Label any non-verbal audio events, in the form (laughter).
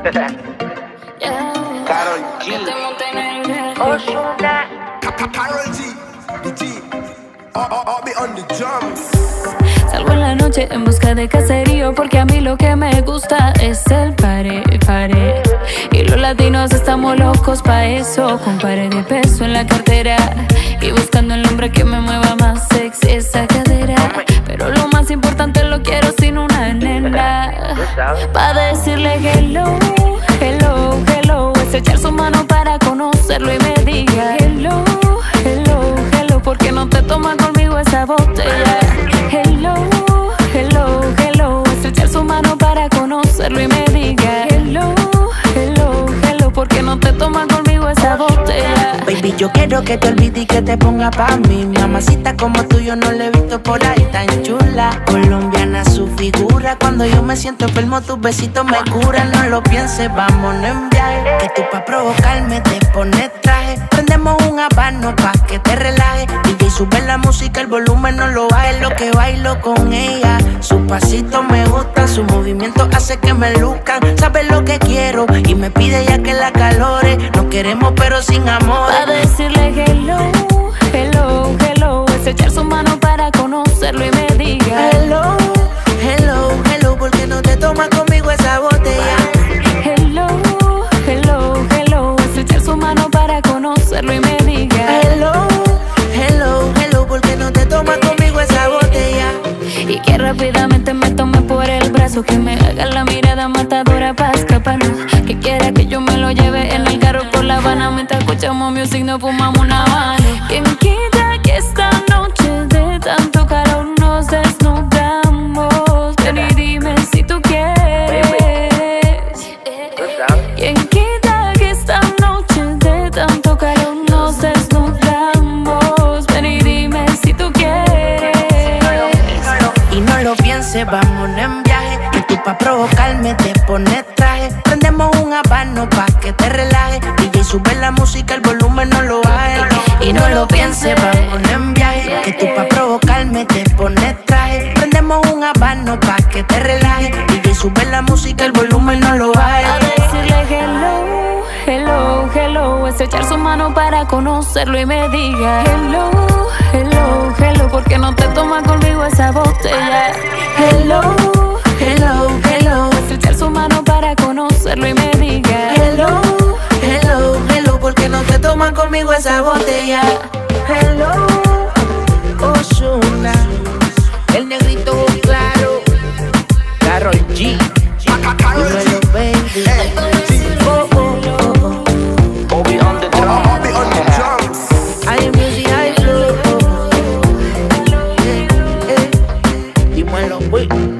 (laughs) Carol G. Osuna. Carol G. The G. I'll, be on the drums. Salgo en la noche en busca de caserío porque a mí lo que me gusta es el pare, pare. Y los latinos estamos locos pa' eso, con pare de peso en la cartera y buscando el hombre que me mueva más sexy esa cadera. Pero lo más importante lo quiero sin una nena pa' decirle hello, hello, Baby, yo quiero que te olvides y que te ponga pa' mí. Mamacita como tú yo no le he visto por ahí tan chula. Colombiana su figura. Cuando yo me siento enfermo, tus besitos me curan. No lo pienses, vámonos en viaje. Que tú pa' provocarme te pones traje. Prendemos un habano pa' que te relajes. Sube la música, el volumen no lo baje. Lo que bailo con ella. Su pasito me gusta, su movimiento hace que me luzcan. Sabe lo que quiero y me pide ya que la calore. No queremos pero sin amor. Rápidamente me tome por el brazo Que me haga la mirada matadora para escaparnos Que quiera que yo me lo lleve en el carro por la Habana Mientras escuchamos music nos fumamos una habana Quien quita que esta noche de tanto calor pienses, vámonos en viaje. Que tú pa' provocarme te pones traje. Prendemos un habano pa' que te relajes. DJ sube la música, el volumen no lo baje. Y no lo pienses, vámonos en viaje. Que tú pa' provocarme te pones traje. Prendemos un habano pa' que te relajes. DJ sube la música, el volumen no lo A baje. decirle hello, hello, hello Es echar su mano para conocerlo y me diga Hello, hello, hello Porque no te tomas conmigo esa botella Hello, hello, hello. Es echar su mano para conocerlo y me diga Hello, hello, hello, ¿por qué no te toman conmigo esa botella? Hello, Osuna, el negrito claro, Carol G, Carol G. dímelo, baby. Hey, Marlon Wick.